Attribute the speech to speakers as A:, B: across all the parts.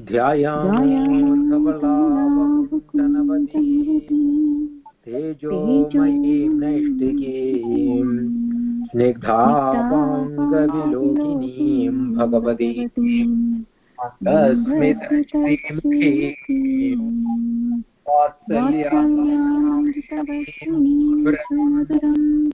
A: ध्यायामोधवलावकुण्ठनवती तेजोमयीं नैष्टिकीं। स्निग्धापाङ्गविलोकिनीं भगवती। तस्मितश्रीमुखीं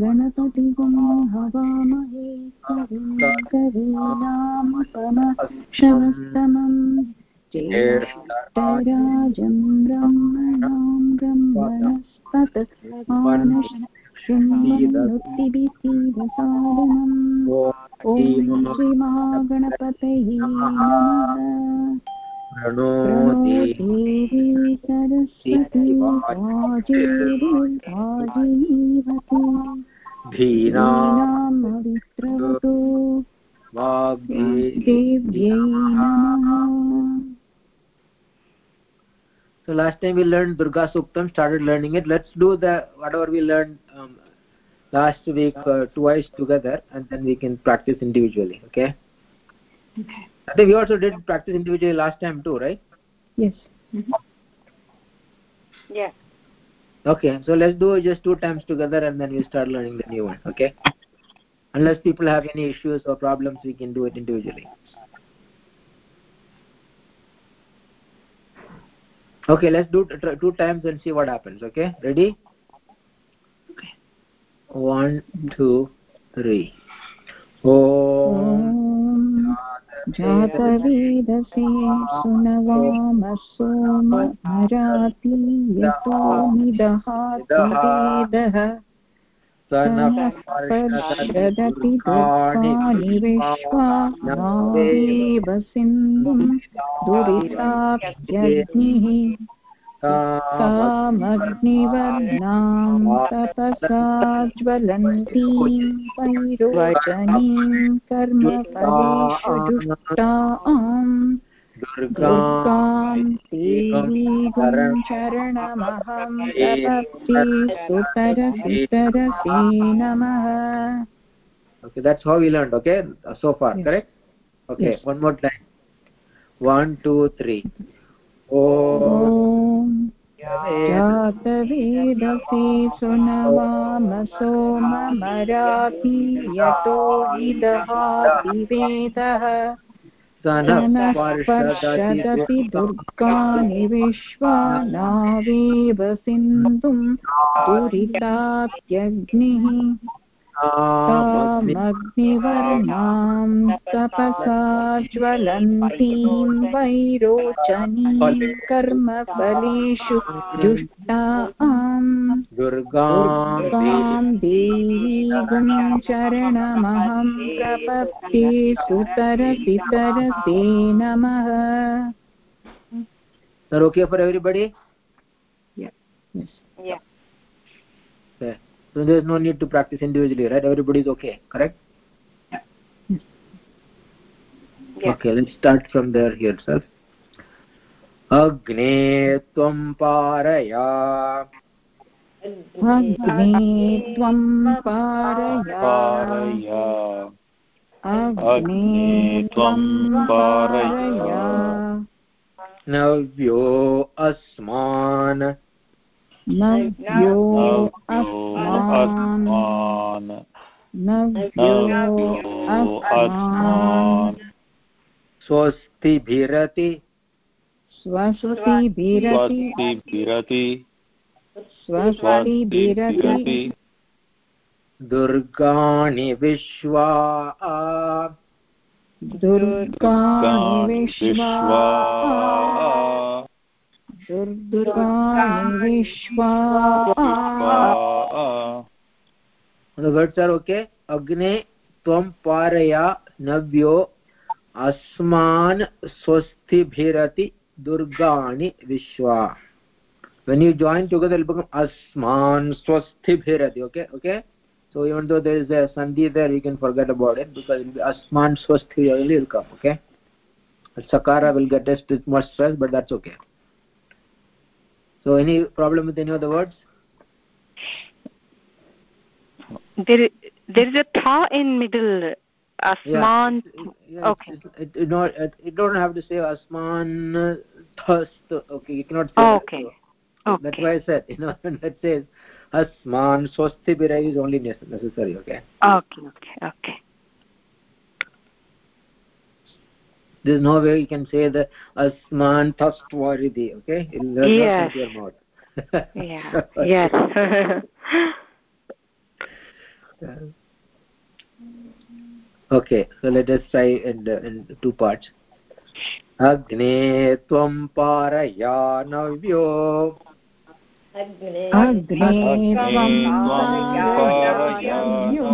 B: गणपतिगुं हवामहे कविं कवीनामुपमशवस्तमम् ज्येष्ठराजं ब्रह्मणां ब्रह्मणस्पत मानशृण्वन्नुतिभिसीदसादनम् ॐ श्रीमहागणपतये नमः
A: प्रणो
B: प्रणो
A: देवी
B: देवी सरस्वती
A: धीनामवित्रवतो वाग्दे
B: नमः
A: So last time we learned Durga Suktam, started learning it. Let's do the whatever we learned um, last week uh, twice together, and then we can practice individually. Okay.
C: Okay.
A: I think we also did practice individually last time too, right?
B: Yes. Mm-hmm.
C: Yeah.
A: Okay. So let's do just two times together, and then we start learning the new one. Okay. Unless people have any issues or problems, we can do it individually. Okay, let's do two times and see what happens. Okay, ready? Okay. One, two, three. Om
B: ॐ जातवेदसे सुनवामसोमराति यतो निदहाति वेदः। सनः पर्षदति विश्वा नावेव सिन्धुं दुरिताप्यग्निः कामग्निवर्णां तपसा ज्वलन्तीं वैरोचनीं कर्मफलेषु जुष्टाम् दुर्गां देवीगुं चरणमहं प्रपत्ति सुतरसि तरसे नमः
A: Okay, that's how we learned. Okay, uh, so far,
B: Yes.
A: correct? Okay,
B: Yes.
A: one more time. One, two, three. Om
B: ॐ जातवेदसे सुनवाम सोममराति यतो निदहाति वेदः।
A: सनः
B: स्पर्शदति दुर्गाणि विश्वा नावेव सिन्धुं दुरिताप्यग्निः तामग्निवर्णां तपसा ज्वलन्तीं वैरोचनीं कर्मफलेषु जुष्टाम्
A: दुर्गां
B: देवीगुं चरणमहं प्रपत्ये सुतरसि तरसे नमः।
A: Sir, okay for everybody? So there is no need to practice individually, right? Everybody is okay, correct?
C: Yeah.
A: Okay, let's start from there here itself. अग्ने त्वं पारया
B: अग्ने त्वं पारया
D: पारया
B: अग्ने त्वं पारया
A: नव्यो अस्मान्
B: नव्यो अस्मान्।
D: अस्मान्
B: नव्यो अस्मान्।
A: स्वस्तिभिरति।
B: स्वस्तिभिरति।
D: स्वस्तिभिरति।
A: दुर्गाणि विश्वा।
B: दुर्गाणि विश्वा। विश्वा
A: The words are okay. त्वं पारया नव्यो अस्मान् स्वस्तिभिरति दुर्गाणि विश्वा when you join together it become asman swasthibhirati okay okay so even though there is a sandhi there you can forget about it because it will be asman swasthi only will come okay sakara will get bit more stress but that's okay so any problem with any of the words?
C: There there is a tha in middle asman
A: yeah, yeah,
C: okay.
A: it, it, it, not, it, you don't have to say asman thast okay you cannot say
C: oh,
A: that,
C: okay
A: so.
C: okay.
A: That's why i said you know that says asman swasti bira is only necessary okay?
C: Okay okay okay
A: there's no way you can say the asman tastwaridi okay it will
C: Yes.
A: not your mouth
C: yeah yes
A: okay so let us try in, the, in two parts अग्ने त्वं पारयानव्यो
B: अग्ने
D: अग्ने
B: त्वं
D: त्वं
B: पारयानव्यो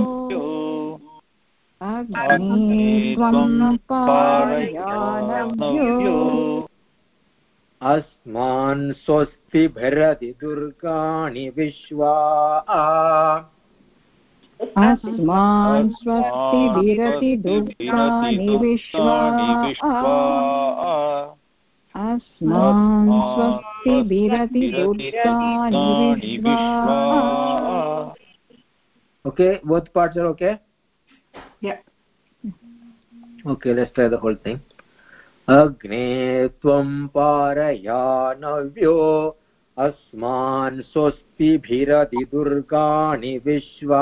D: पारयानव्यो।
B: स्वस्ति
A: अस्मान् स्वस्तिभिरति दुर्गाणि विश्वा।
B: अस्मान् स्वस्तिभिरति दुःखानि विश्वा अस्मान् स्वस्तिभिरति दुःखानि विश्वा।
A: okay both parts are okay?
C: yeah
A: okay let's try the whole thing. अग्ने त्वं पारयानव्यो अस्मान् स्वस्तिभिरतिदुर्गाणि विश्वा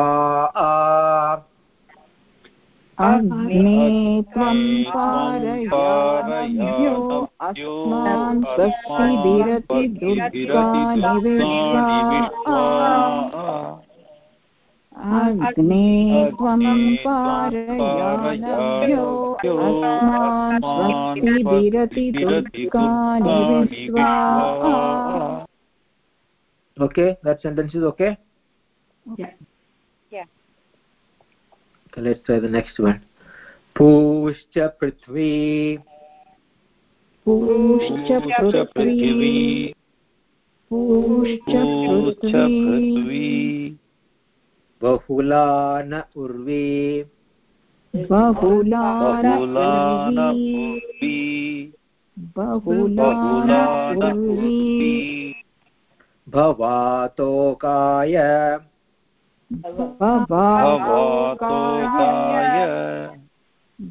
B: अग्ने त्वं पारयानव्यो अस्मान् स्वस्तिभिरति दुर्गानि विश्वा अग्ने त्वं पारयानव्यो अस्मान् स्वस्तिभिरति दुर्गानि विश्वा
A: okay that sentence is okay
C: yeah
A: okay let's try the next one पूश्च पृथ्वी
B: पूश्च पृथ्वी पूश्च पृथ्वी
A: बहुला न उर्वी
B: बहुला
D: बहुलान
B: उर्वी
D: बहुला
B: बहुला उर्वी
A: भवातोकाय
B: भवातोकाय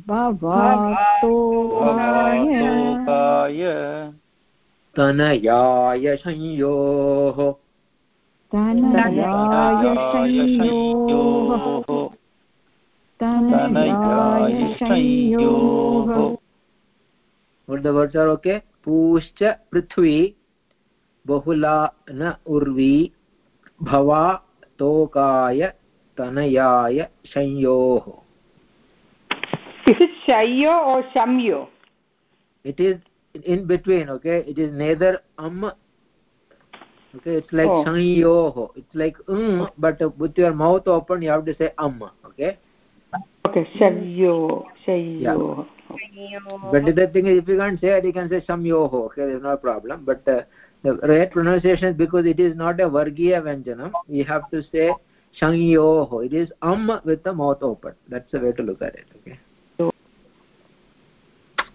B: भवातोकाय
A: तनयाय संयोः।
B: तनयाय संयोः।
A: ओके पूश्च पृथ्वी बहुला न उर्वी भवा तोकाय तनयाय संयोः इस इट शयो और
C: शम्यो it
A: is in between okay it is neither um okay it's like संयोः it's like um but with your mouth open you have to say um okay?
C: Okay shayo shayo
A: but the thing is if you can't say it you can say samyoho okay there's no problem but uh, the right pronunciation is because it is not a vargiya vyanjanam we have to say shangyoho it is um with the mouth open that's the way to look at it okay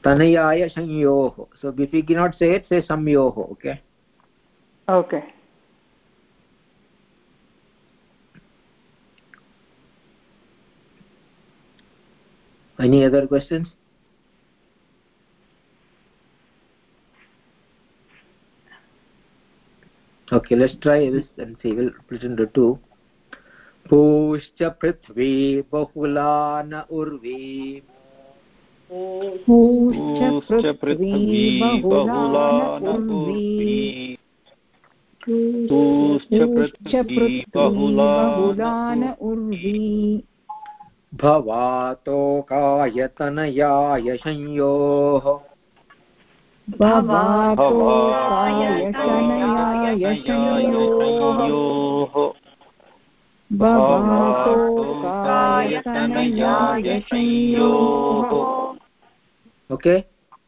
A: tanayaya shangyoho so if you cannot say it say samyoho okay
C: okay
A: any other questions okay let's try this and see we'll split into two पूश्च पृथ्वी बहुला न उर्वी
B: पूश्च पृथ्वी बहुला न उर्वी
D: पूश्च
B: पूश्च पृथ्वी बहुला न उर्वी
A: भवातोकाय तनयाय संयोः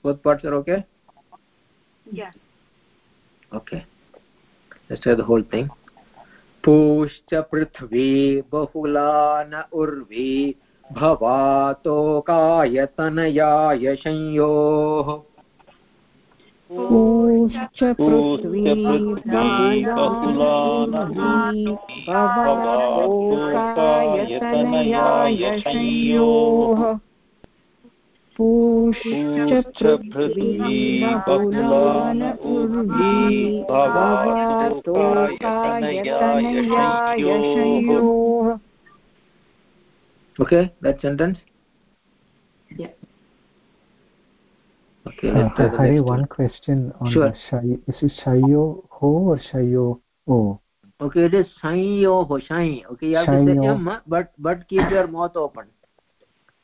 A: both parts are okay
C: Yeah.
A: okay let's try the whole thing पूश्च पृथ्वी बहुला न उर्वी भवातोकायतनयाय संयोः।
B: पूश्च पृथ्वी बहुलानूर्वी भवतोकायतनयाय संयोः। पूश्च पृथ्वी बहुलान Urvi भवतोकायतनयाय संयोः
A: okay that sentence
C: Yeah.
A: okay
E: Uh,
A: let's try the
E: Hari,
A: next
E: one question on
A: Sure.
E: the shay. Is it shayo ho or shayo o?
A: okay it is sanyoho shai okay you have to say
E: Sanyo.
A: m but but keep your mouth open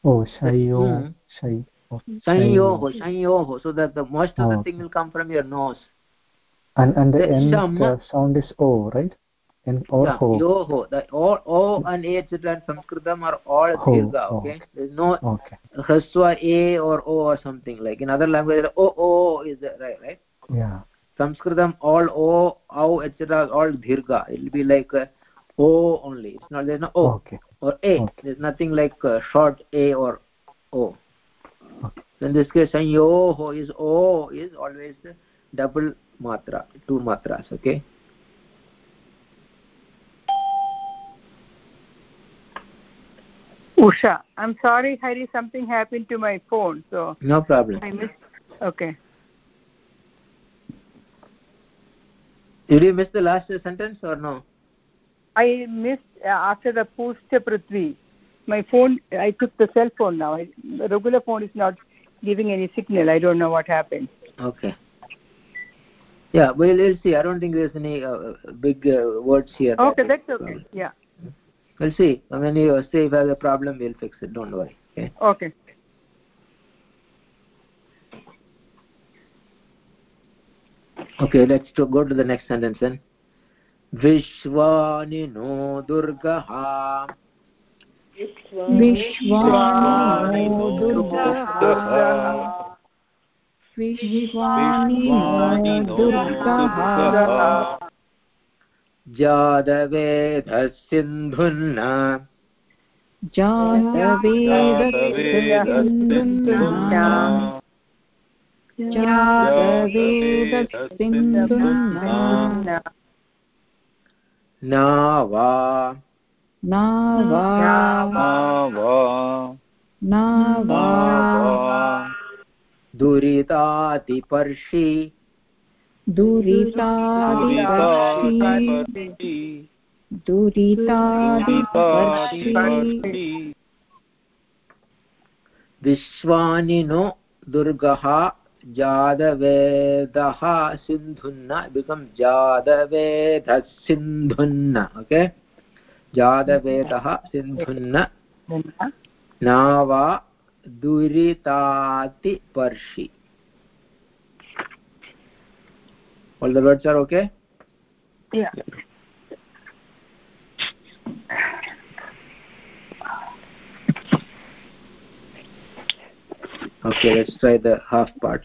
E: Oh, shayo,
A: Hmm.
E: shay. oh,
A: sanyoho sanyoho so that the most of
E: Oh,
A: the thing will come from your nose
E: And and the
A: The
E: end uh, sound is o, right? And or
A: Yeah,
E: ho.
A: yoho the all o and a etc in sanskritam are all dirgha
E: oh,
A: okay there's no
E: Okay.
A: hraswa a or o or something like in other languages o o is the, right right
E: Yeah.
A: sanskritam all o au etc all dirgha it will be like uh, o only it's not there's no o
E: Okay.
A: Or a
E: Okay.
A: there's nothing like uh, short a or o in this case sanyoho is o is always double matra two matras okay
F: Usha, I'm sorry, Hari, something happened to my phone, so
A: no problem
F: I missed. Okay.
A: did you miss the last sentence or no
F: I missed uh, after the Pushta Prithvi. My phone, I took the cell phone now. I, the regular phone is not giving any signal. I don't know what happened.
A: okay yeah well we'll see i don't think there's any uh, big uh, words here
F: Okay, that's okay. Yeah.
A: we'll see when you say if I have a problem we'll fix it don't worry okay
F: Okay.
A: okay let's to go to the next sentence then
B: विश्वानि नो दुर्गः। विश्वानि नो दुर्गः। जातवेदसिन्धुन्ना। जातवेदसिन्धुन्ना।
A: नावा दुरितातिपर्षि।
B: दुरितादिपर्षि दुरितादिपर्षि
A: विश्वानिनो दुर्गः जादवेदः सिन्धुन्न बिकम् जादवेदः सिन्धुन्न ओके जादवेदः सिन्धुन्न नावा दुरितातिपर्षि all the words are okay
F: Yeah.
A: okay let's try the half part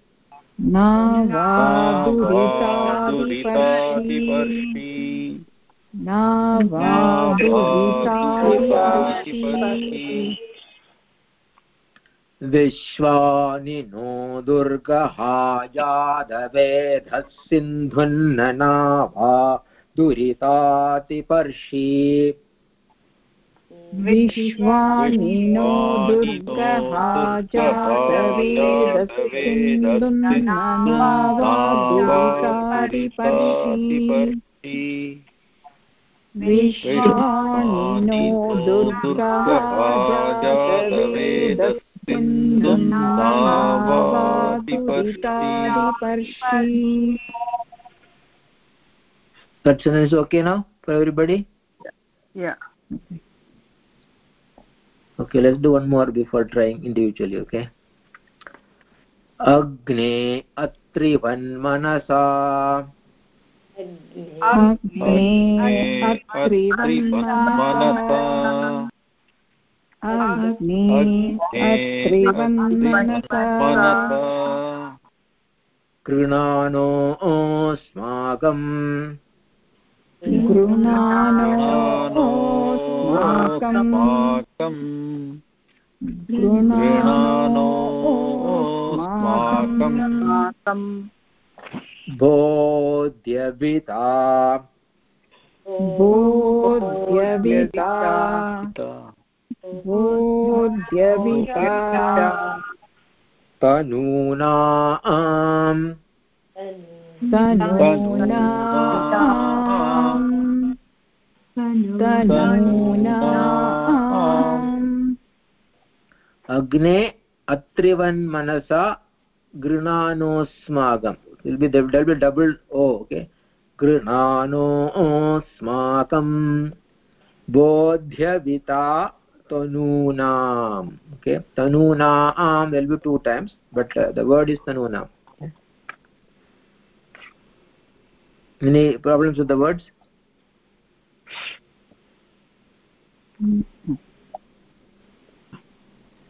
B: दुरितादिपर्षि न वा दुरितादिपर्षि
A: विश्वानि नो दुर्गः जादवेधः सिन्धुन्न न वा दुरितातिपर्षि
B: विश्वानि नो दुर्गः वा दुरितादिपर्षि विश्वानिनो दुर्गः जातवेदस्मिन्नुन्नावातुरितादिपर्षि
A: That sentence is okay now for everybody?
F: Yeah.
A: Okay, let's do one more before trying individually, okay? अग्ने अत्रिवन्मनसा
B: अग्ने अत्रिवन्मनसा अत्रिवन्मनसा
A: गृणानोऽस्माकम् बोध्यविता
B: बोध्यविता बोध्यविता
A: तनूनाम्।
B: तनूनाम्। तनूनाम्।
A: अग्ने गृणानोऽस्माकम् will be there will be double o okay गृणानोऽस्माकम् बोध्यविता tanunam okay tanunam will be two times but uh, the word is tanunam okay. any problems with the words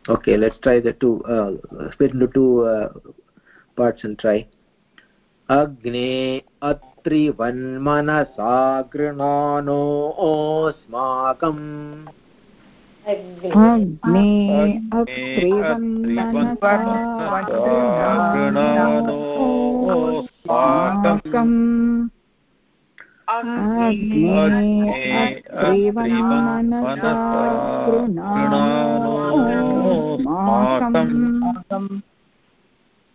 A: okay let's try the two uh, split into two uh, parts and try. अग्ने अत्रिवन्मनसा गृणानोऽस्माकम्
B: अग्ने अत्रिवन्मनसा गृणानोऽस्माकम् अग्ने अत्रिवन्मनसा गृणानोऽस्माकम्
A: बोध्यविता तनूनाम्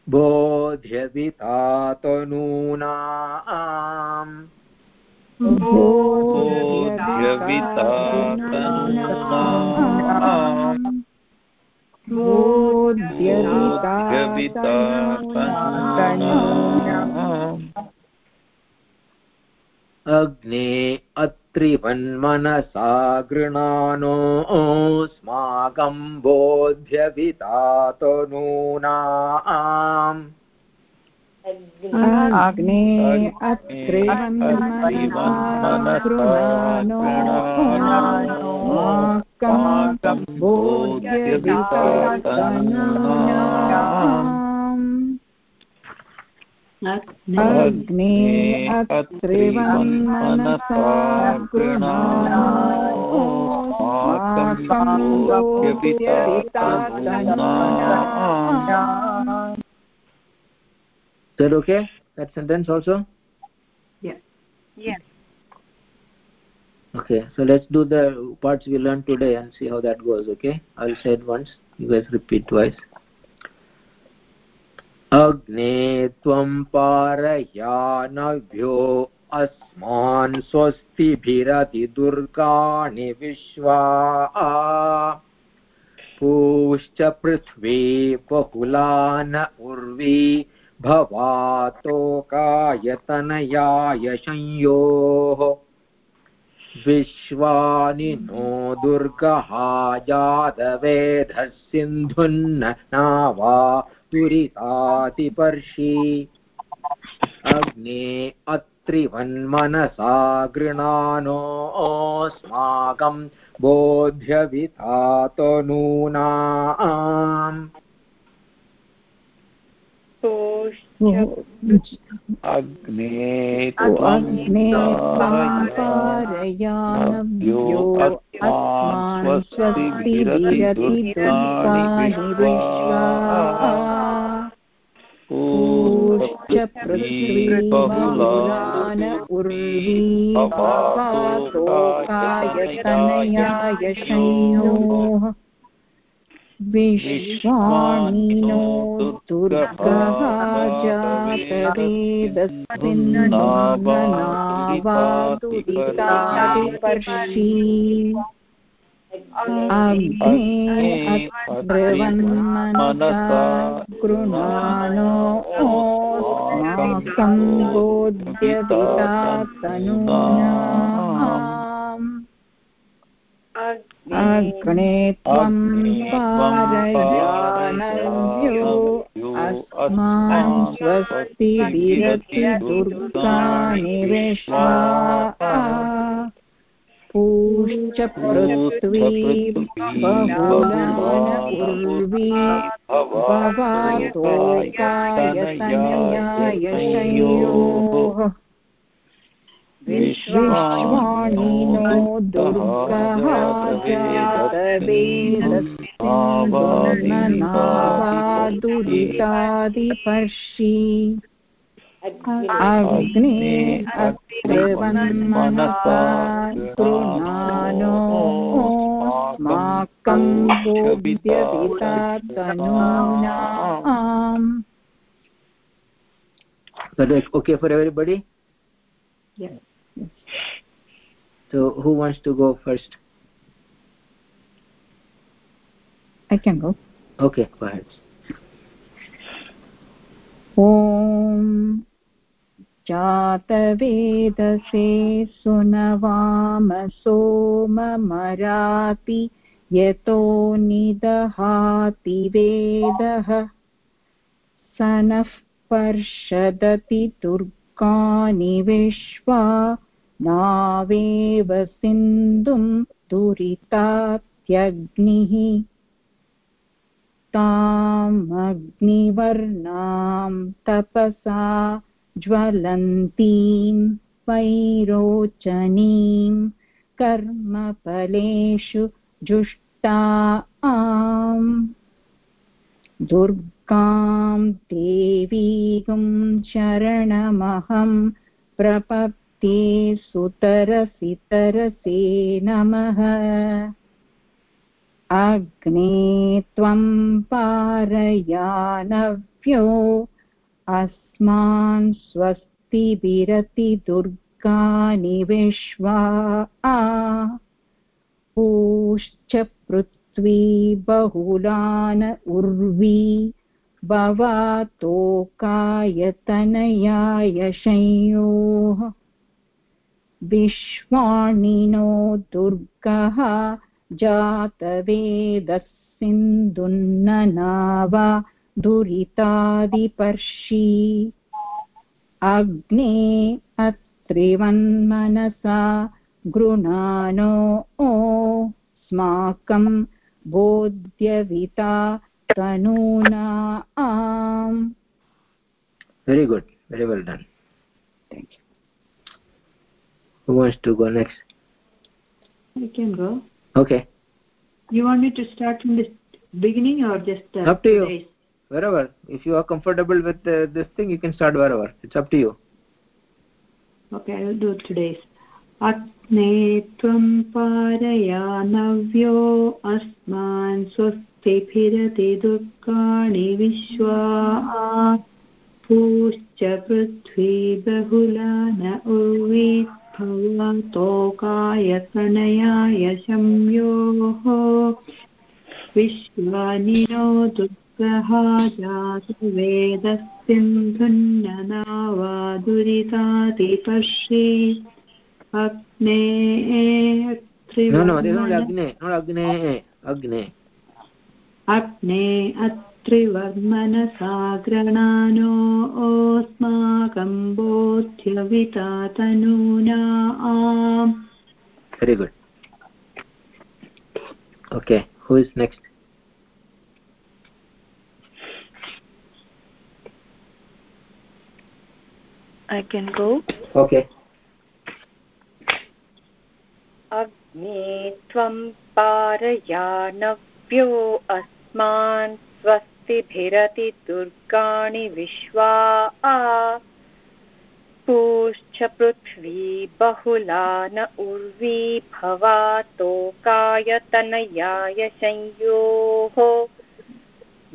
B: बोध्यविता तनूनाम् बोध्यविता तनूनाम्
A: अग्ने अत्रिवन्मनसा गृणानोऽस्माकम् बोध्यविता तनूनाम्
B: अग्ने अत्रिवन्मनसा अग्ने अत्रिवन्मनसा गृणानोऽस्माकम् बोध्यविता तनूनाम्
A: Is that okay? That sentence also?
F: Yes.
A: Okay, so let's do the parts we learned today and see how that goes, okay? I'll say it once, you guys repeat twice. अग्ने त्वं पारयानभ्यो अस्मान् स्वस्तिभिरतिदुर्गाणि विश्वा। पूश्च पृथ्वी बहुलान उर्वी भवातोकायतनयाय संयोः विश्वानि नो दुर्गः जातवेधः सिन्धुन्न नावा दुरितातिपर्षि अग्ने अत्रिवन्मनसा गृणानोऽस्माकम् बोध्यविता तनूनाम्
D: अग्ने
B: अग्ने पूश्च पृथ्वी बहुलान उर्वी संयोः विश्वाणिनो दुर्गः जातवेदस्मिन्नावादुरितादिपर्षि अग्ने तनूनाम् अग्ने त्वं पारयानव्यो अस्मान् स्वस्ति विरति दुर्गानि विश्वा पूश्च पृथ्वी बहुलान उर्वी भवातोकायतनयाय शयोः विश्वाणिनो दुर्गः जातवेदस्नावादुरितादिपर्षि अग्ने अत्रिवन्मनसा गृणानो माकं बोध्यविता तनूनाम्
A: That is okay for everybody?
B: Yes.
A: So who wants to go first?
B: I can go.
A: Okay, go ahead.
B: ॐ जातवेदसे सुनवाम सोममराति यतो निदहाति वेदः स नः पर्षदति दुर्गानि विश्वा नावेव सिन्धुं दुरितात्यग्निः। तामग्निवर्णां तपसा ज्वलन्तीं वैरोचनीं कर्मफलेषु जुष्टा आम्। दुर्गां देवीगुं शरणमहं प्रपत्ये सुतरसितरसे नमः। अग्ने त्वं पारयानव्यो, अस्मान् स्वस्तिभिरति दुर्गानि विश्वा। पूश्च पृथ्वी बहुलान उर्वी, भवातोकायतनयाय संयोः विश्वाणिनो दुर्गः जातवेदस्सिन्धुन्ननावा दुरितादिपर्षि अग्ने अत्रिवन्मनसा गृणानो स्माकं बोध्यविता तनूना आम्
A: Very good. Very well done.
B: Thank you.
A: Who wants to go next?
G: I can go.
A: Okay.
G: You want me to start from the beginning or just uh,
A: Up to you.
G: today's?
A: Wherever. If you are comfortable with uh, this thing, you can start wherever. It's up to you.
G: Okay, I will do today's. अग्ने त्वं पारयानव्यो अस्मान् स्वस्तिभिरति दुर्गाणि विश्वा पूश्च पृथ्वी बहुला न उर्वी भवतोकायतनयाय संयोः विश्वानिनो दुर्गः जातवेदस्सिन्धुन्ननावादुरितादिपर्षि अग्ने.
A: Agne.
G: अग्ने अत्रिवर्मनसाग्रणानो ओस्माकं बोध्यविता तनूना आम्
A: Very good. Okay. Who is next?
C: I can go.
A: Okay.
C: अग्ने त्वं पारयानव्यो अस्मान् स्वस्तिभिरति दुर्गाणि विश्वा आ। पूश्च पृथ्वी बहुला न उर्वी भवातोकायतनयाय संयोः।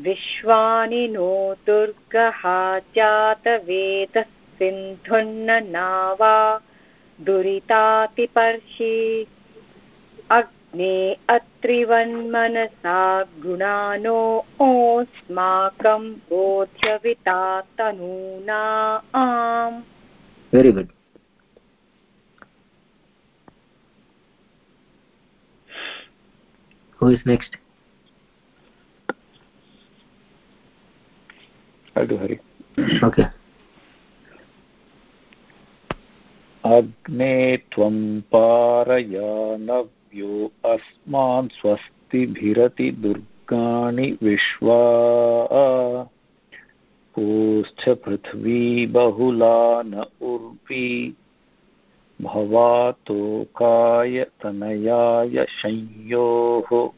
H: विश्वानि नो दुर्गः जातवेदः सिन्धुन्न नावा दुरितातिपर्षि। अग्ने अत्रिवन्मनसा गुणानो ओस्माकं बोध्यविता तनूना आम्।
A: Very good. Who is next?
D: I'll do hari.
A: Okay.
D: अग्ने त्वं पारयानव्यो अस्मान् स्वस्तिभिरति दुर्गाणि विश्वा। पूश्च पृथ्वी बहुला न उर्वी। भवातोकाय तनयाय संयोः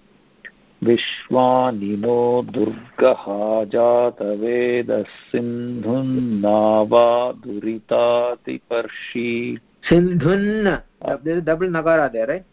D: विश्वानिनो दुर्गः जातवेदः सिन्धुन्नावा दुरितातिपर्षि
A: there is double nagara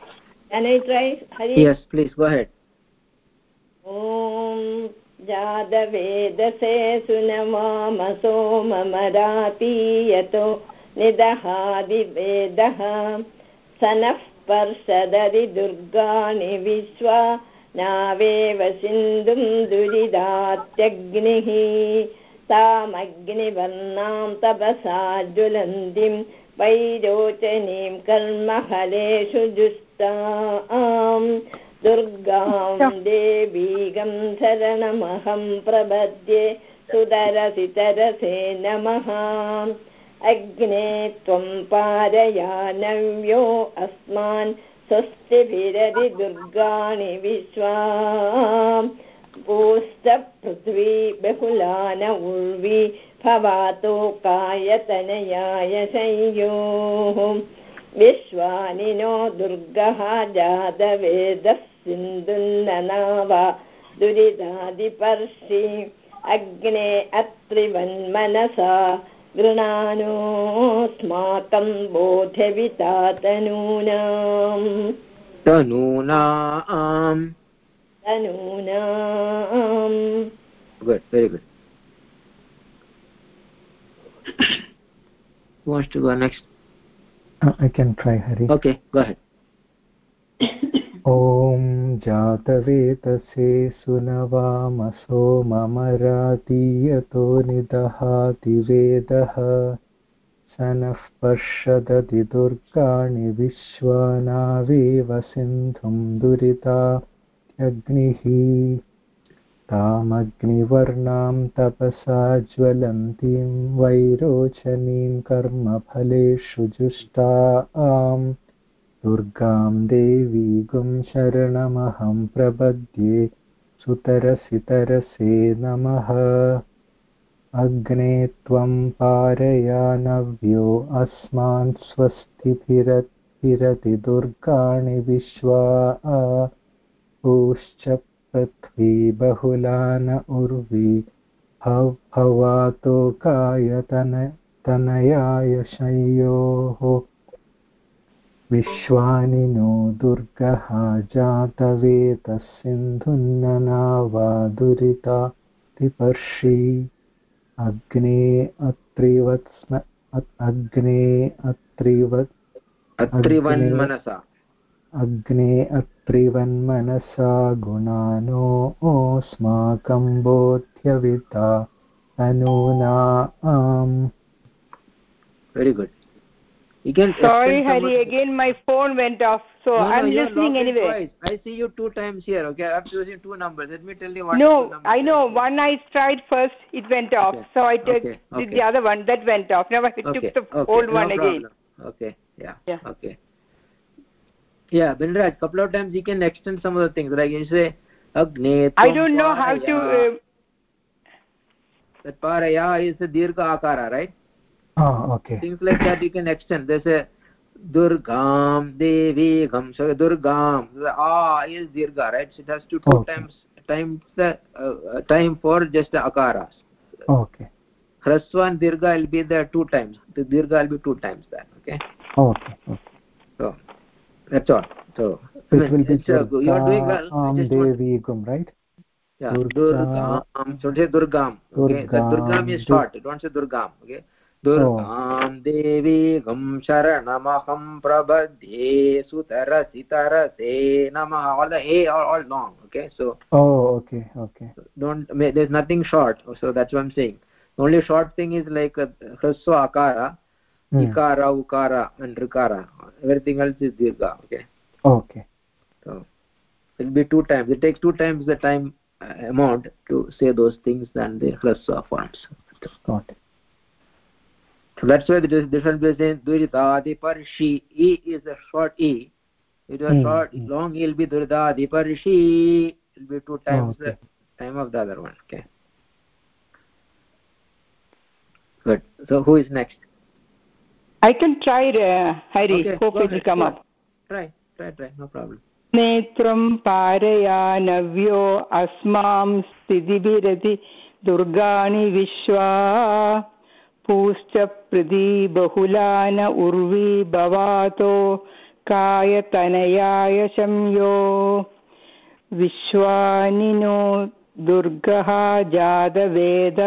I: Can I try? Hari?
A: yes please go ahead
I: ॐ जातवेदसे सुनमामसो ममराति यतो निदहादिवेदः स नः पर्षदरि दुर्गाणि विश्वा नावेव सिन्धुं दुरिदात्यग्निः तामग्निवर्णां तपसा ज्वलन्तीं वैरोचनीं कर्मफलेषु दुर्गां देवीगं शरणमहं प्रपद्ये सुतरसि तरसे नमः। अग्ने त्वं पारयानव्यो अस्मान् स्वस्तिभिरति दुर्गाणि विश्वा पूष्टपृथ्वी बहुला न उर्वी भवातो कायतनयाय संयोः विश्वानिनो दुर्गः जातवेदः सिन्धुन्ननावा दुरितादिपर्षि अग्ने अत्रिवन्मनसा गृणानोऽस्माकं बोधविता तनूनाम्।
A: tanunam
I: तनूनाम्।
A: Good very good. Who wants to go next?
E: Uh, I can try, Hari.
A: okay go ahead.
E: ॐ जातवेतसे सुनवामसो मम रातीयतो निदहाति वेदः। स नः पर्षदति दुर्गाणि विश्वानावेव सिन्धुं दुरितात्यग्निः तामग्निवर्णां तपसा ज्वलन्तीं वैरोचनीं कर्मफलेषु जुष्टाम् दुर्गां देवीगुं शरणमहं प्रपद्ये सुतरसि तरसे नमः। अग्ने त्वं पारयानव्यो अस्मान् स्वस्तिभिरति दुर्गाणि विश्वा। पूश्च पृथ्वी बहुला न उर्वी भव भवातोकायतन तनयाय शंयोः विश्वानि नो दुर्गः जातवेतः सिन्धुन्ननावा दुरिता तिपर्षि अग्ने अत्रिवत्स्न अग्ने अत्रिवत्
A: अत्रिवन्मनसा।
E: अग्ने अत्रिवन्मनसा गुणानो ओस्माकं बोध्यविता तनूना आम्
A: very good you can
F: Sorry,
A: extend some
F: Hari.
A: of-
F: Again, my phone went off, so
A: no, no,
F: I'm
A: you are
F: listening
A: logged in
F: anyway.
A: twice. i see you two times here okay i'm using two numbers let me tell you what
F: No,
A: are the numbers
F: I know. One I tried first, it went off.
A: Okay.
F: So I took
A: Okay,
F: did
A: okay.
F: the other one, that went off. Now I
A: okay
F: took the
A: okay,
F: old
A: no
F: one again.
A: problem. okay yeah
F: Yeah.
A: okay yeah Binraj couple of times you can extend some of the things like you say agne
F: I don't know how to. Uh,
A: that paraya is a dirgha akara right?
E: Oh okay.
A: Things like that you can extend. There's a durgam devi gam so durgam the a is dirgha right? So it has to two
E: Okay.
A: times times the uh, uh, time for just the akaras.
E: Okay.
A: Hraswa and dirgha will be there two times. The dirgha will be two times that okay?
E: Okay okay.
A: So that's all. So
E: it will be
A: you are doing well. Um, devi
E: gum right?
A: Yeah. Durgam. So say durgam okay? Durgam is short. Don't say durgam okay? दुर्गां देवीगं शरणमहं प्रबध्ये सुतरसि तरसे नमः all the A all long okay so
E: okay okay
A: don't there is nothing short so that's one thing only short thing is like ह्रस्व अकार short thing is like hraswa akara
E: Hmm.
A: ikara ukara and rikara everything else is dirgha okay?
E: Okay.
A: So it'll be two times. It takes two times the time uh, amount to say those things than the hraswa forms
E: got it.
A: So that's why the difference between duritadi parshi e is a short e. It was
E: Hmm,
A: short
E: hmm.
A: long e will be duritadi parshi it will be two times
E: okay.
A: the time of the other one okay? Good. So who is next
F: I can try, uh, Hari.
A: Okay,
F: Hope it will come
A: go
F: up.
A: try try try no problem
F: नेत्रं पारयानव्यो अस्मां स्थितिभिरति दुर्गाणि विश्वा पूश्च पृथि बहुलान उर्वी भवातो कायतनयाय शम्यो विश्वानिनो दुर्गः जातवेद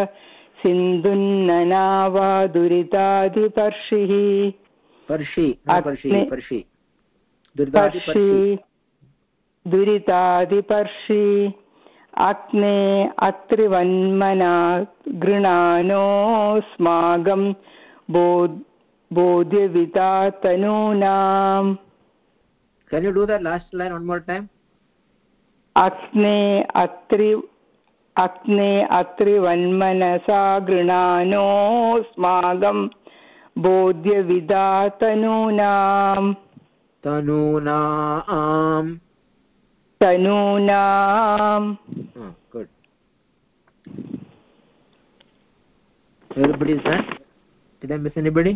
F: सिन्धुन्ननावा दुरिताधिपर्षिः
A: parshi no parshi
F: Atme-
A: parshi duritadi parshi
F: पर्षि दुरितादिपर्षि अग्ने अत्रिवन्मना गृणानोऽस्माकं बोध बोध्यविता तनूनाम्
A: can you do that last line one more time
F: अग्ने अत्रि अग्ने अत्रिवन्मनसा गृणानोऽस्माकं बोध्यविदा तनूनाम्
A: tanunaam
F: तनूनाम्
A: oh, everybody is done did i miss anybody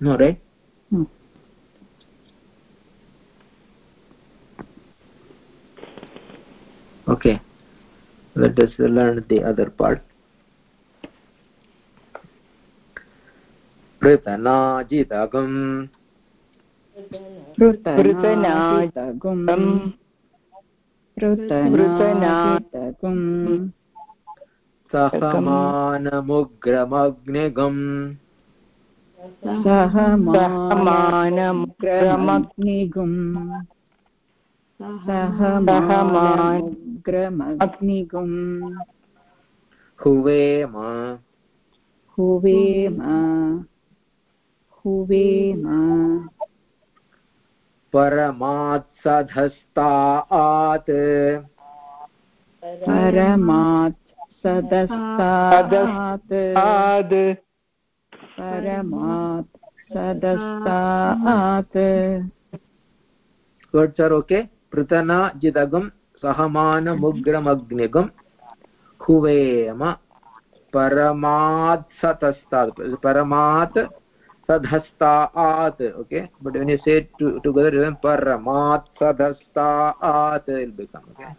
A: no right
B: Hmm.
A: okay let us learn the other part. पृतनाजितगम्
B: पृतनाजितगुम् पृतनाजितगुम्
A: सहमानमुग्रमग्निगम्
B: सहमानमुग्रमग्निगुम् सहमानमुग्रमग्निगुम्
A: हुवेम।
B: हुवेम। हुवेम।
A: परमात्सधस्तात्
B: परमात् सदस्तात्
F: आद्।
B: परमात् सदस्तात्
A: words are okay. pritana jidagam mugramagnigam huvema paramat satastat paramat sadhastaat okay but when you say to, together you paramat sadhastaat will become okay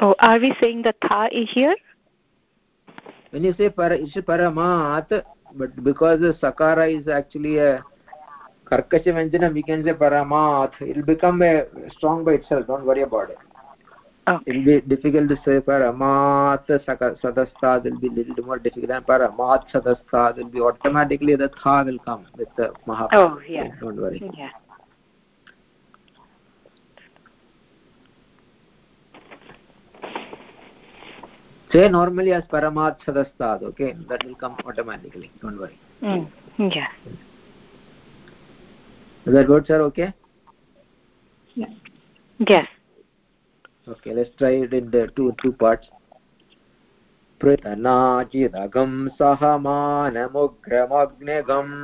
C: Oh, are we saying the tha is here?
A: when you say para it's paramat but because the sakara is actually a karkasha vyanjana we can say paramat it will become a strong by itself don't worry about it
C: Okay.
A: it will be difficult to say paramat saka- sadastad will be little more difficult and paramat sadastad will be automatically the tha will come with the maha
C: Oh, yeah.
A: don't worry
C: Yeah.
A: say normally as paramat sadastad okay that will come automatically don't worry
C: Mm. Yeah.
A: The words are okay?
C: Yes.
A: okay let's try it in the two two parts. पृतनाचिदगं सहमानमुग्रमग्निगम्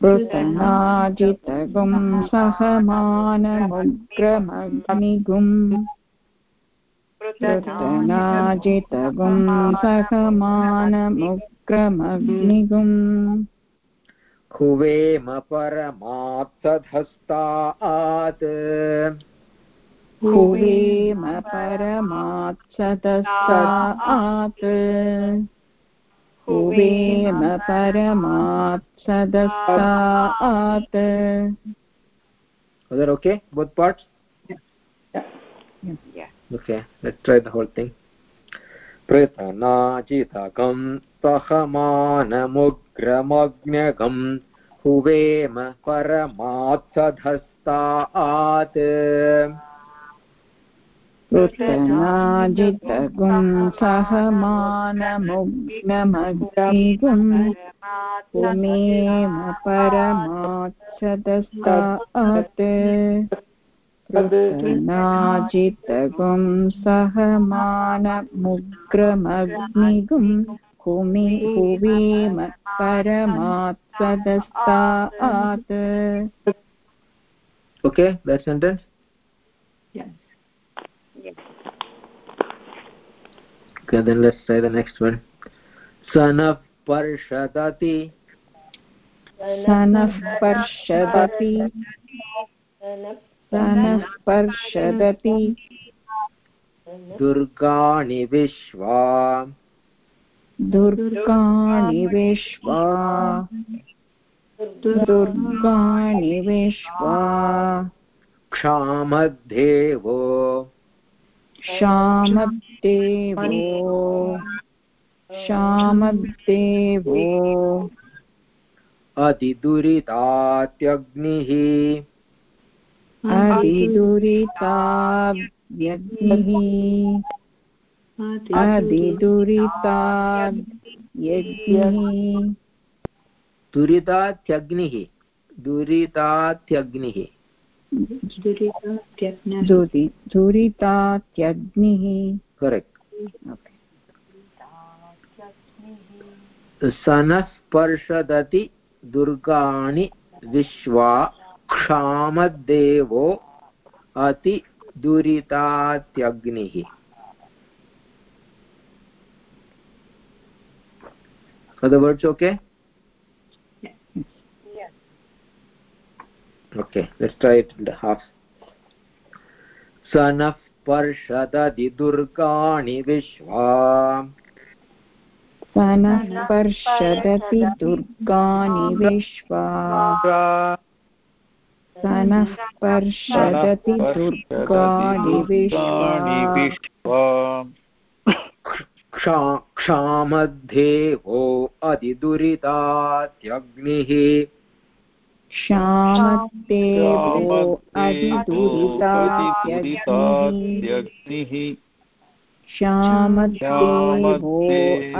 B: पृतनाजितगुं सहमानमुग्रमग्निगुम् कृतनाजितगुं सहमानमुग्रमग्निगुम्
A: हुवेम परमात्सधस्तात्
B: हुवेम परमात्सदस्तात् हुवेम परमात्सदस्तात्
A: Is that okay? Both parts?
F: Yeah. Yeah.
A: Okay, let's try the whole thing. पृतनाचितकं सहमानमुग्रमग्न्यगं हुवेम परमात्सधस्तात्
B: कृतनाजितगुं सहमानमुग्नमग्निगुं हुमेम परमात्सदस्तात् कृतनाजितगुं भूमि भुवि मत्परमात्सदस्तात्
A: okay that sentence next one सनः पर्षदति
B: सनः पर्षदति सनः पर्षदति
A: दुर्गाणि विश्वा
B: दुर्गाणि विश्वा। दुर्गाणि विश्वा।
A: क्षामद्धेवो
B: श्यामदेवो श्यामदेवो
A: अतिदुरितात्यग्निः।
B: अधिदुरिताव्यग्निः
A: दुरितात्यग्निः। दुरितात्यग्निः।
G: दुरितात्यग्नः।
B: दुरितात्यग्निः।
A: करेक्ट् सनः दुर्गाणि विश्वा क्षामदेवो अति Are the words okay? Okay, let's try it in the half. स नः पर्षदति दुर्गाणि विश्वा
B: सनः पर्षदति दुर्गाणि विश्वा सनः पर्षदति दुर्गाणि
D: दुर्गाणि
B: विश्वा
D: विश्वा
A: क्षा क्षामद्धेवो अधिदुरितात्यग्निः
B: श्यामदेवो अधिदुरितात्यग्निः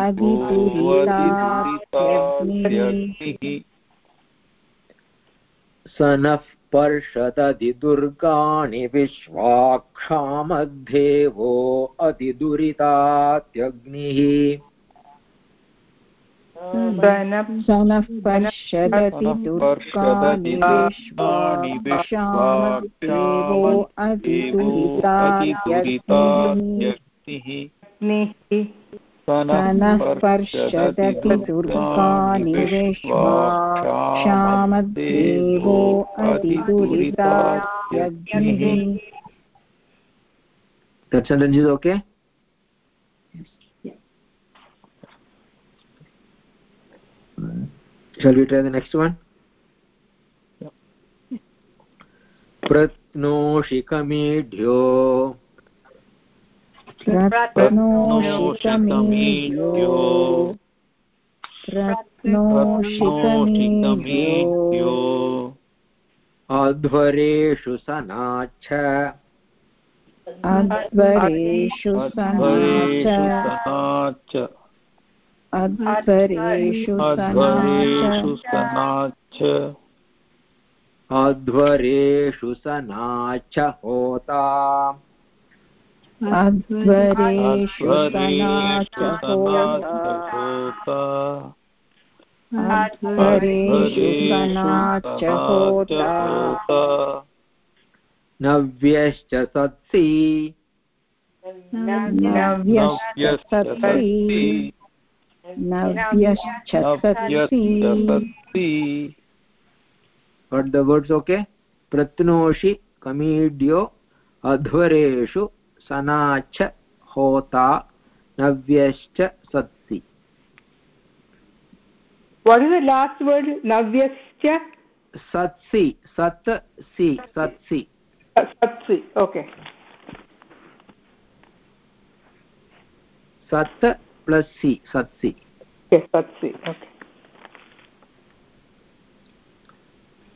B: अधिदुरितात्यग्निः
A: स नः पर्षदति दुर्गाणि विश्वा क्षामद्धेवो अधिदुरितात्यग्निः
B: सनः पर्षदति दुर्गाणि अधिदुरितात्यग्निः सनः पर्षदति दुर्गाणि विश्वा श्यामदेवो अधिदुरितात्यग्निः
A: That sentence is okay? Shall we try the next one? Yeah. प्रत्नोषिकमीढ्यो
B: रत्नोषिकमीड्यो रत्नोषिकमीड्यो
A: अध्वरेषु सनाच्छ।
B: अध्वरेषु
D: अध्वरेषु
B: सनाच
D: सनाच
B: अध्वरेषु
D: अध्वरेषु
B: सनाच
D: सनाच
A: अध्वरेषु सनाच्छ होता।
B: अध्वरेषु सनाच
D: अध्वरेषु
B: होता
D: सनाच
B: अध्वरेषु सनाच होता
A: नव्यश्च सत्सि।
B: नव्यश्च सत्सि। नव्यश्च सत्सि।
A: Got the words okay? प्रत्नोषि कमीड्यो अध्वरेषु सनाच होता नव्यश्च सत्सि
F: what is the last word? navyascha
A: सत्सि सत् सि सत्सि।
F: satsi okay.
A: सत् प्लस् सि सत्सि।
F: Yes satsi okay.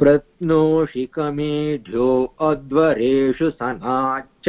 A: प्रत्नोषि कमेढ्यो अध्वरेषु सनाच्च।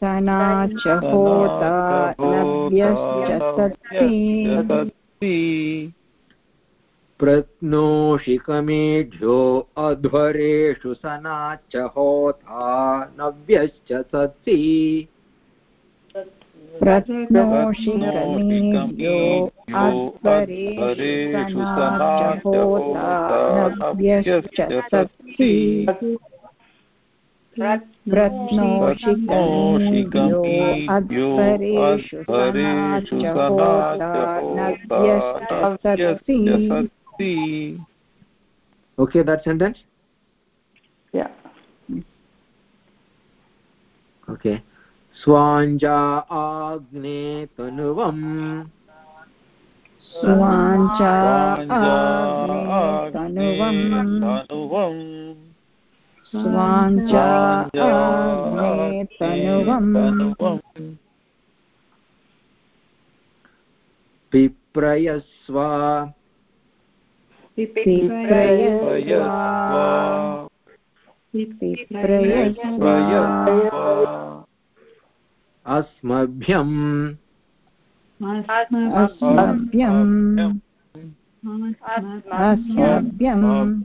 B: अध्वरेषु प्रत्नोषिकमेभ्यो अध्वरेषु
A: होता नव्यश्च
B: नव्यश्च सत्सि सनाच होता नव्यश्च सत्सि
A: प्रत्नोषि कमेढ्यो अध्वरेषु सत्सि
B: प्रत्नोषिकमेभ्यो होता नव्यश्च प्रत्नोषिकमेभ्यो अध्वरेषु सनाच होता नव्यश्च सत्सि
A: okay that sentence?
F: Yeah.
A: Okay. स्वाञ्जा आग्ने तनुवम्
B: स्वाञ्चा तनुवम् स्वाञ्चा तनुवम्
A: पिप्रयस्वा
B: पिप्रयस्वा पिप्रयस्वा
A: अस्मभ्यम्।
B: अस्मभ्यम्। अस्मभ्यम्।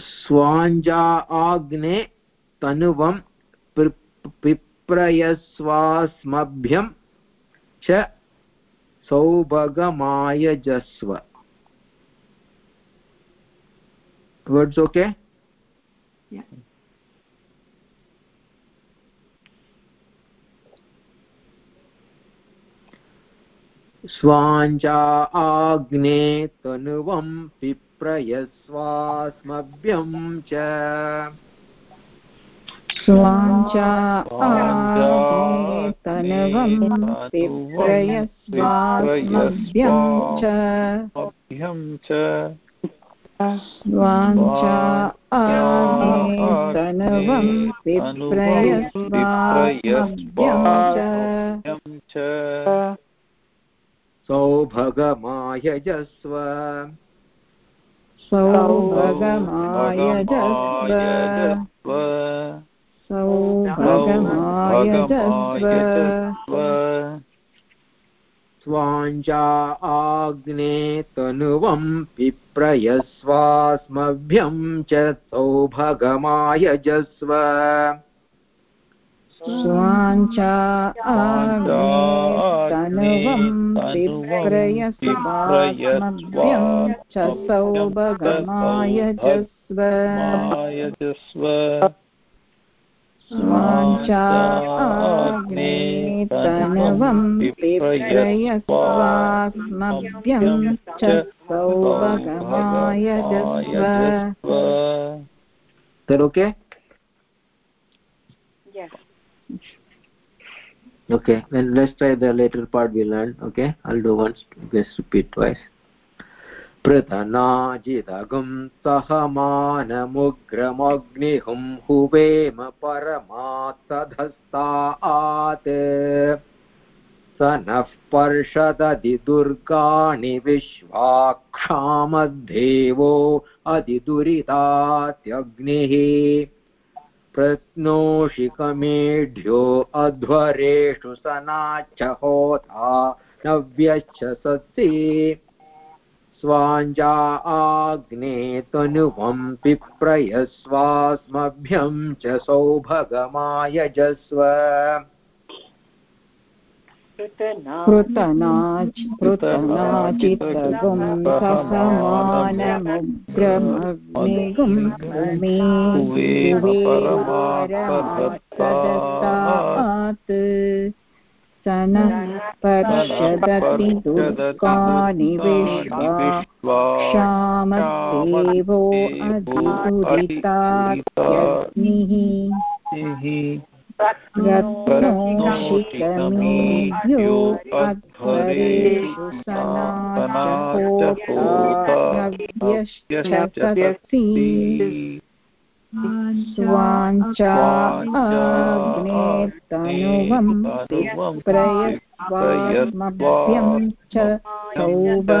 A: स्वाञ्जा आग्ने तनुवं पिप्रयस्वास्मभ्यं च सौभगमायजस्व words okay
G: Yeah.
A: स्वाञ्जा आग्ने तनुवं पिप्रयस्वास्मभ्यं च।
B: स्वाञ्चा तनवं पिप्रयस्वास्मभ्यं च। स्वाञ्चा तनवं पिप्रयस्वास्मभ्यं च।
A: सौभगमायजस्व।
B: सौभगमायजस्व। सौभगमायजस्व।
A: स्वाञ्जा आग्ने तनुवं पिप्रयस्वास्मभ्यं च सौभगमायजस्व।
B: स्वाञ्चा तनुवं पिप्रयस्वास्मभ्यं च सौभगमायजस्व। स्वाञ्चा तनवं पिप्रयस्वास्मभ्यं च सौभगमायजस्व
A: that okay? Okay then let's try the later part we learned okay i'll do once just repeat twice पृतनाजिदगं सहमानमुग्रमग्निहुं हुवेम परमात्तधस्तात् स नः पर्षदधि दुर्गाणि विश्वाक्षामद्धेवो अधिदुरितात्यग्निः प्रत्नोषिकमेढ्यो अध्वरेषु सनाच्च होता नव्यश्च सत्सि स्वाञ्जा आग्ने तनुवं पिप्रयस्वास्मभ्यं च सौभगमायजस्व
B: पृतनाच पृतनाचितगुं सहमानमुग्रमग्निगुं मे परमात्तदत्तात् स नः पर्षदति दुर्गानि विश्वा क्षामदेवो अधिदुरितात्यग्निः रत्नोषिकमेभ्यो अध्वरेषु सनाचहोताव्यश्चसि स्वाञ्चाग्ने तनुवं च सौभगमायजस्व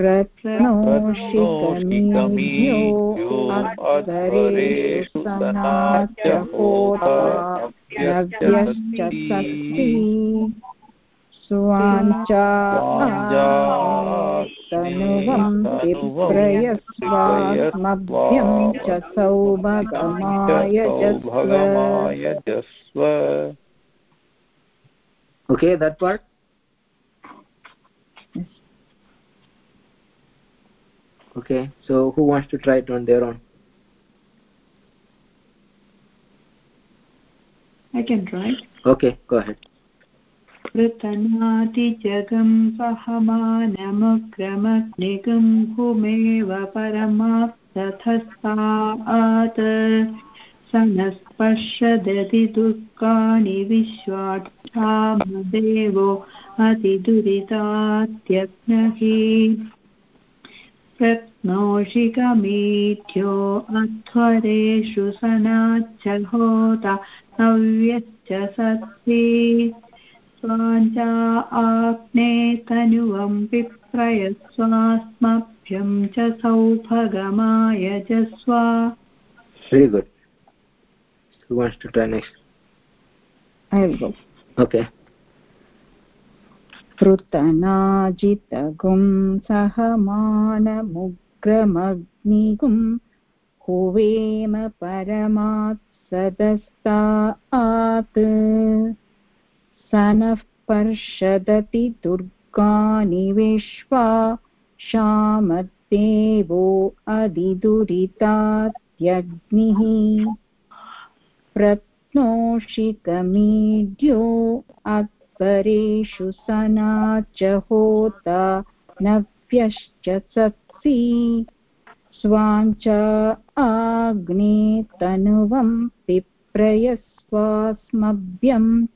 B: अधिदुरिताद्यग्निः अध्वरेषु सनाच होता नव्यश्च सत्सि स्वाञ्चातनुवं विप्रयस्वास्मभ्यं च सौभगमायजस्व
A: okay that part. okay so who wants to try it on their own
G: I can try.
A: okay go ahead
G: पृतनातिजगं सहमानमुग्रमग्निगं भूमेव परमाप्तथस्तात् स न स्पर्शदति दुःखानि विश्वाक्षामदेवो अतिदुरितात्यग्नहि प्रत्नोषिकमीढ्यो अध्वरेषु सनाच्च होता नव्यश्च सत्सि स्वाञ्चा आग्ने तनुवं विप्रयस्वास्मभ्यं च सौभगमायजस्व।
A: Very good. Who wants to try next?
B: I will go.
A: okay.
B: पृतनाजितगुं सहमानमुग्रमग्निगुं हुवेम परमात्सदस्तात् स नः पर्षदति दुर्गानि विश्वा शामद्देवो अधिदुरितात्यग्निः। प्रत्नोषिकमीड्यो अत्परेषु सनाच होता नव्यश्च सत्सि स्वाञ्च आग्ने तनुवं पिप्रयस्वास्मभ्यं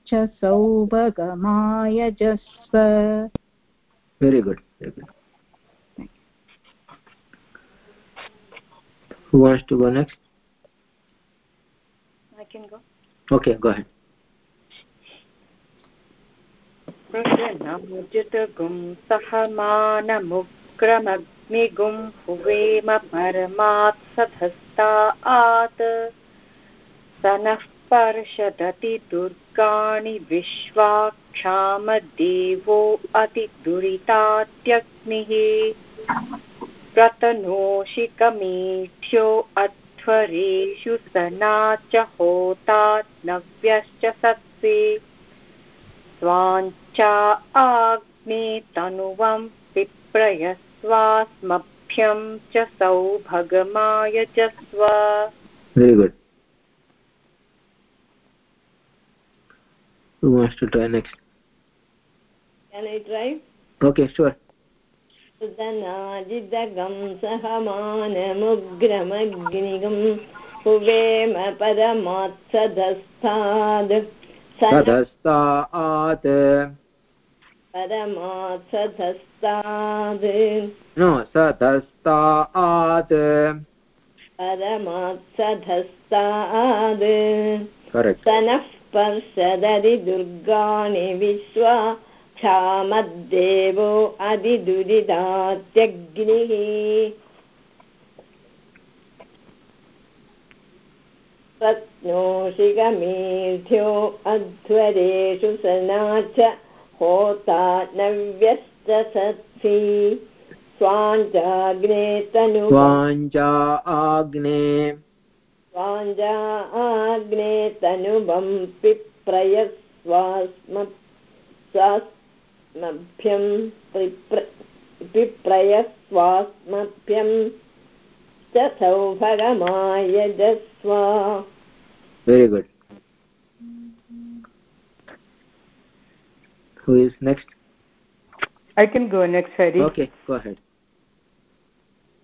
B: च सौभगमायजस्व
A: very good who wants to go next
H: I can go.
A: okay go ahead
H: प्रजनमुदितगुं सहमानमुग्रमग्निगुं हुवेम परमात्सधस्तात् स नः पर्षदति दुर्गाणि विश्वाक्षामदेवो अतिदुरितात्यग्निः। प्रतनोषिकमीढ्यो अध्वरेषु सना च होता नव्यश्च सत्सि स्वाञ्चा आग्ने तनुवं पिप्रयस्वास्मभ्यं च सौभगमायजस्व
A: very good. Who wants to try next?
I: Can I try?
A: okay sure.
I: सुदनाजिदगं सहमानमुग्रमग्निगं हुवेम परमात्सधस्ताद् धस्ता
A: परमात्
I: सधस्ताद् धस्ताद सनःपर्षदरि दुर्गाणि विश्वा क्षामद्देवो अधिदुरिदात्यग्निः प्रत्नोषिगमेध्यो अध्वरेषु सना च होता नव्यश्च सत्सि स्वाञ्चाग्ने तनु
A: स्वाञ्जा आग्ने
I: स्वाञ्जा आग्ने तनुबं पिप्रयस्वास्म स्वास्मभ्यं पिप्र पिप्रयस्वास्मभ्यं च सौभगमायजस्व
A: very good. Who is next?
F: I can go next, Hari.
A: okay go ahead.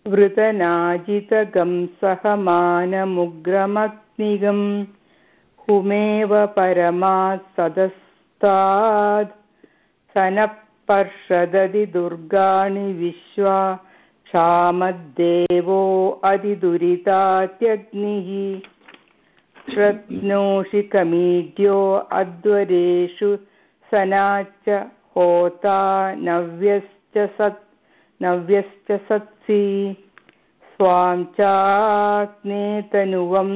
F: वृतनाजितगं सहमानमुग्रमग्निगं हुमेव परमात् सदस्ताद् सनः पर्षदधि दुर्गाणि विश्वा क्षामद्देवो अधिदुरितात्यग्निः। प्रत्नोषिकमीड्यो अध्वरेषु सनाच्च होता नव्यश्च सत् नव्यश्च सत्सि। स्वां चाग्ने तनुवं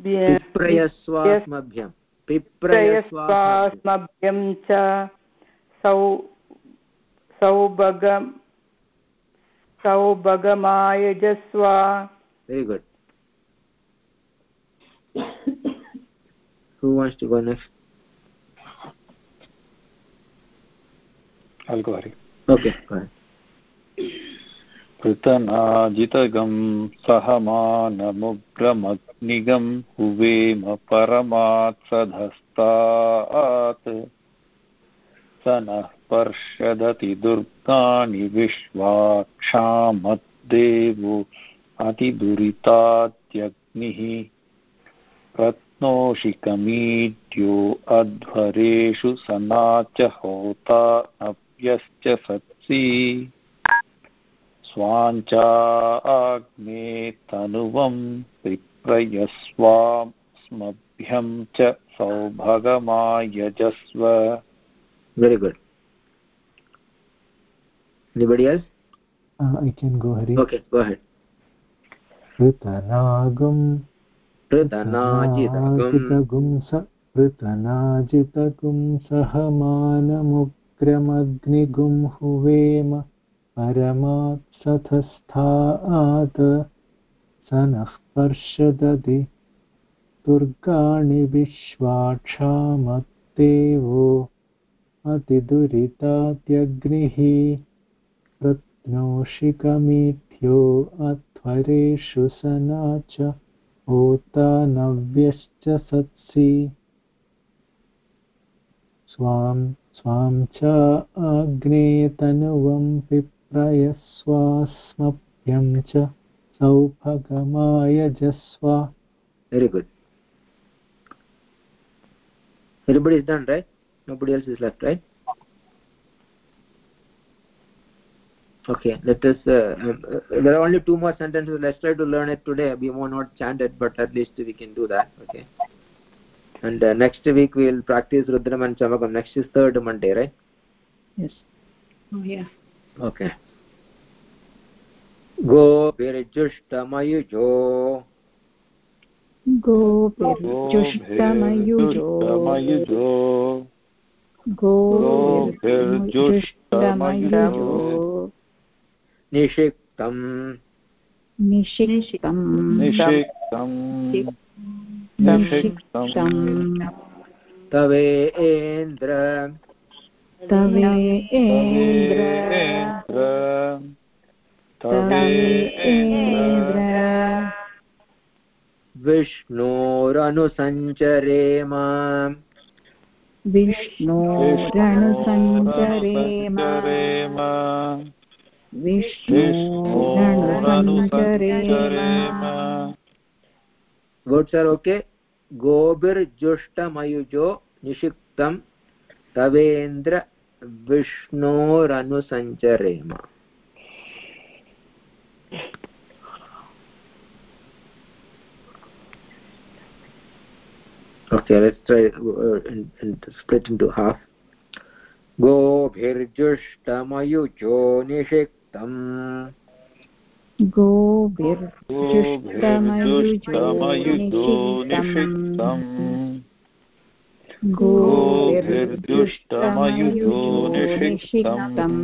A: पिप्रयस्वास्मभ्यं पिप्रयस्वास्मभ्यं
F: च सौ सौभग सौभगमायजस्वा
A: very good who wants to go next
D: I'll go Hari.
A: okay go ahead
D: पृतनाजितगं सहमानमुग्रमग्निगं हुवेम परमात्सधस्तात् स नः पर्षदति दुर्गाणि विश्वाक्षामद्देवो अतिदुरितात्यग्निः रत्नोषिकमीड्यो अध्वरेषु सना च होता नव्यश्च सत्सि। स्वाञ्चाग्ने तनुवं विप्रयस्वास्मभ्यं च सौभगमायजस्व।
A: Very good. Anybody else?
E: Uh, I can go, Hari.
A: okay go ahead.
E: ऋतनागं
A: पृतनाजितगं
E: ऋतनाजितगुं सहमानमुग्रमग्निगुं हुवेम परमात्सथस्थात् स नः पर्षदधि दुर्गाणि विश्वाक्षामत्तेवो अतिदुरितात्यग्निः रत्नोषिकमीथ्यो अध्वरेषु सना च होता नव्यश्च सत्सि। स्वां स्वां च अग्ने पिप्रयस्वास्मभ्यं च सौभगमायजस्व।
A: Very good. Everybody is done, right? Nobody else is left, right? okay let us uh, um, uh, there are only two more sentences let's try to learn it today we will not chant it but at least we can do that okay and uh, next week we will practice rudram and chamakam next is third monday right
B: yes
G: Oh, yeah.
A: okay गोभिर्जुष्टमयुजो
B: गोभिर्जुष्टमयुजो
D: गोभिर्जुष्टमयुजो
B: गोभिर्जुष्टमयुजो
A: निषिक् निषिक्तम्।
B: निषिक्तम्।
D: निषिक्तम्।
B: निषिक्तम्।
A: तवेन्द्र
B: तवेन्द्र
D: तवेन्द्र
A: विष्णोरनुसञ्चरेम
B: विष्णोरणुसञ्चरेम विष्णोरणुसञ्चरेम
A: words are okay. गोभिर्जुष्टमयुजो निषिक्तं तवेन्द्र विष्णोरनुसञ्चरेम okay let's try uh, and, and split into half. गोभिर्जुष्टमयुजो निषिक्तम्
B: गोभिर्जुष्टमयुजो निषिक्तम् गोभिर्जुष्टमयुजो निषिक्तम्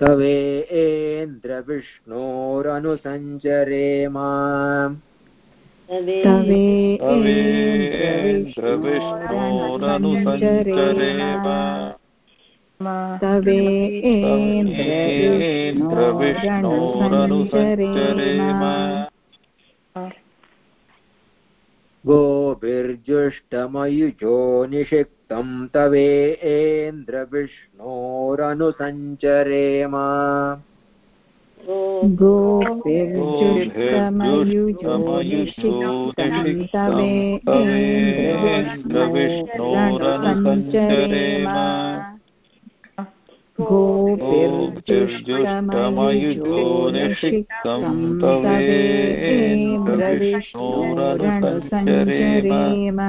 A: तवेन्द्रविष्णोरनुसञ्चरेम
B: तवेन्द्रविष्णोरणुसञ्चरेम
A: गोभिर्जुष्टमयुजो निषिक्तं तवेन्द्रविष्णोरनुसञ्चरेम
B: गोभिर्जुष्टमयुजो निषिक्तं तवेन्द्रविष्णोरणुसञ्चरेम गोभिर्जुष्टमयुजो निषिक्तं तवेन्द्रविष्णोरणुसञ्चरेम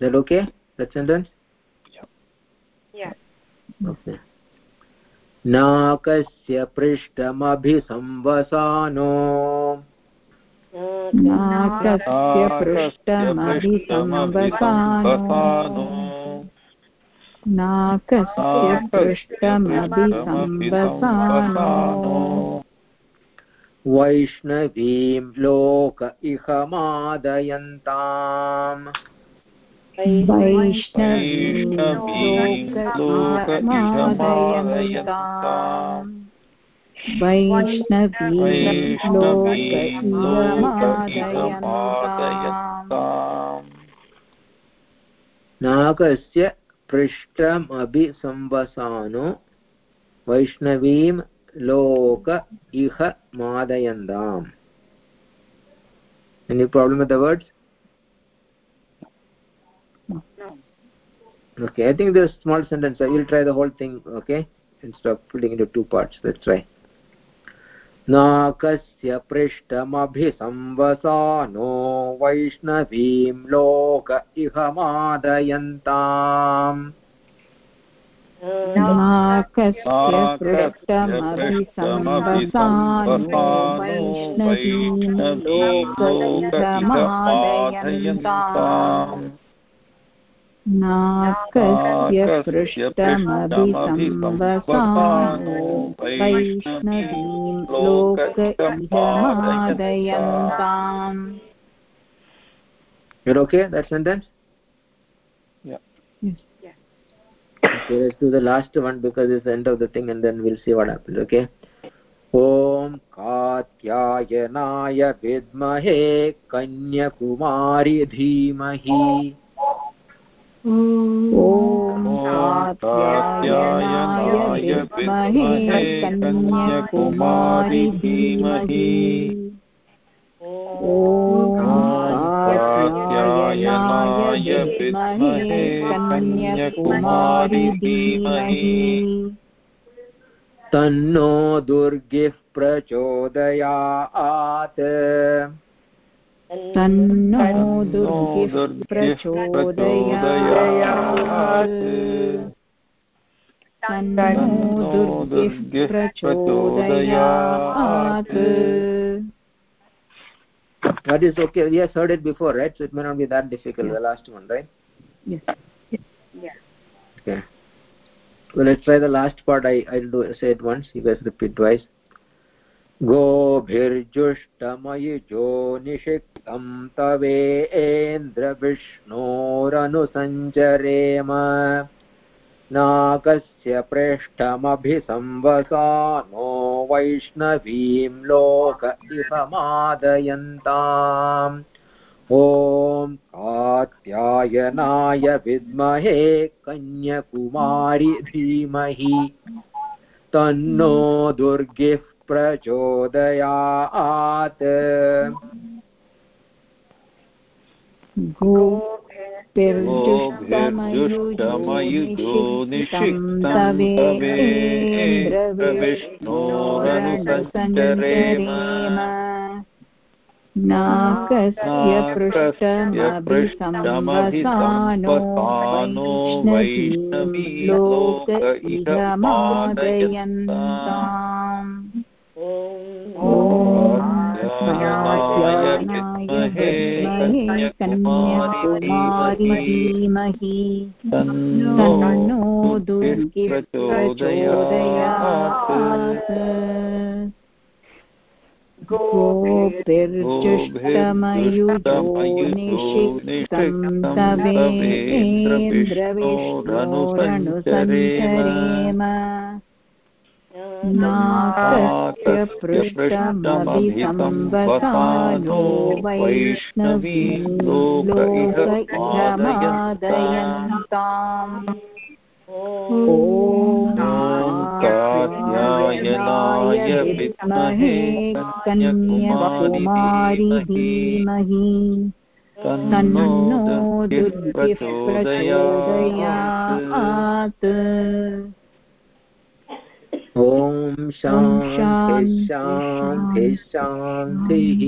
A: Is that okay? That sentence?
H: Yeah.
A: Okay. नाकस्य पृष्ठमभिसंवसानो
B: नाकस्य पृष्ठमभिसंवसानो नाकस्य पृष्ठमभिसंवसानो
A: वैष्णवीं लोक इह मादयन्ताम्
B: वैष्णवीलोकमादयन्ताम् वैष्णवीलोकमादयन्ताम्
A: नाकस्य पृष्ठमभिसंवसानो वैष्णवीं लोक इह मादयन्ताम् Any problem with the words? Okay, I think this small sentence. I will try the whole thing, okay? Instead of putting into two parts. Let's try. नाकस्य पृष्ठमभिसंवसानो वैष्णवीं लोक इह मादयन्ताम्।
B: नाकस्य पृष्ठमभिसंवसानो वैष्णवीं लोकमादयन्ताम् नाकस्य पृष्ठमभिसंवसानो वैष्णवीं लोक लोकमादयन्ताम्
A: You're okay, that sentence?
D: Yeah.
B: Yes.
A: Okay, let's do the last one because it's the end of the thing and then we'll see what happens, okay? ॐ कात्यायनाय विद्महे कन्यकुमारि धीमहि
B: कात्यायनाय विद्महे कन्याकुमारि धीमहि ॐ कात्यायनाय विद्महे कन्याकुमारि धीमहि
A: तन्नो दुर्गिः प्रचोदयात्
B: तन्नो दुर्गिः प्रचोदयात् तन्नो दुर्गिः प्रचोदयात्
A: That is okay. We have heard it before, right? So it may not be that difficult, the last one, right?
B: Yes.
H: Yeah.
A: Okay. So let's try the last part. I, I'll do say it once. You guys repeat twice. गोभिर्जुष्टमयुजो निषिक्तं तवेन्द्रविष्णोरनुसञ्चरेम नाकस्य पृष्ठमभिसंवसानो वैष्णवीं लोक इहमादयन्ताम्। ॐ कात्यायनाय विद्महे कन्यकुमारि धीमहि। तन्नो दुर्गिः प्रचोदयात्।
B: गोभिर्जुष्टमयुजो निषिक्तं तवेन्द्रविष्णोरनुसञ्चरेम नाकस्य पृष्ठमभिसंवसानो वैष्णवी लोक इदमादयन्ताम् विद्महे कन्याकुमारी धीमहि तन्नो दुर्गिः प्रचोदयात् तवेन्द्रविष्णोरनुसञ्चरेम नाकस्य पृष्ठमभिसंवसानो वैष्णवी लोक इहमादयन्ताम्
D: कात्यायनाय
B: विद्महे कन्याकुमारी धीमहि तन्नो दुर्गिः प्रचोदयात्।
A: ॐ शान्ति शान्ति शान्तिः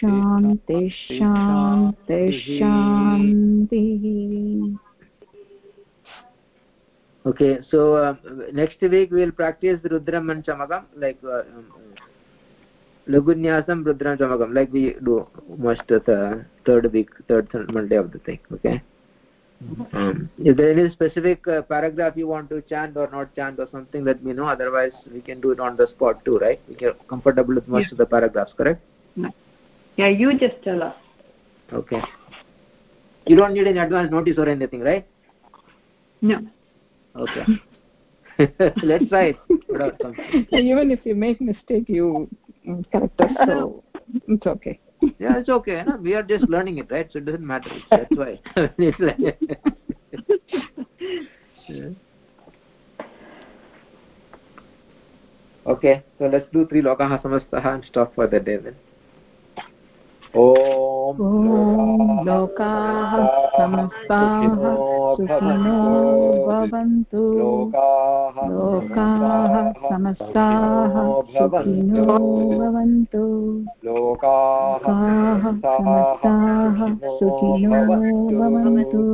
B: शान्ति शान्ति शान्तिः
A: Okay, so uh, next week we will practice Rudram and Chamakam, like uh, um, Lagunyasam, Rudram, Chamakam, like we do most of the third week, third Monday of the thing. Okay. Um, if there is any specific uh, paragraph you want to chant or not chant or something, let me know. Otherwise, we can do it on the spot too, right? We are comfortable with most
F: Yes.
A: of the paragraphs, correct?
F: Yeah, you just tell us.
A: Okay. You don't need any advance notice or anything, right?
F: No.
A: Okay. Let's try it. Without.
B: Even if you make mistake, you correct us, so it's okay
A: Yeah, it's okay. No? We are just learning it, right? So it doesn't matter. That's why. It's like- Yeah. okay, so let's do three lokaha samastaha and stop for the day then. ॐ
B: ॐ लोकाः समस्ताः सुखिनो भवन्तु।
A: लोकाः
B: समस्ताः सुखिनो भवन्तु।
A: लोकाः
B: समस्ताः सुखिनो भवन्तु।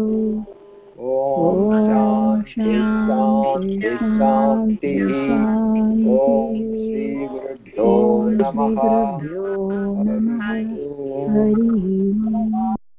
A: ॐ शान्ति ॐ श्रीगुरुभ्यो नमः।
B: हरिः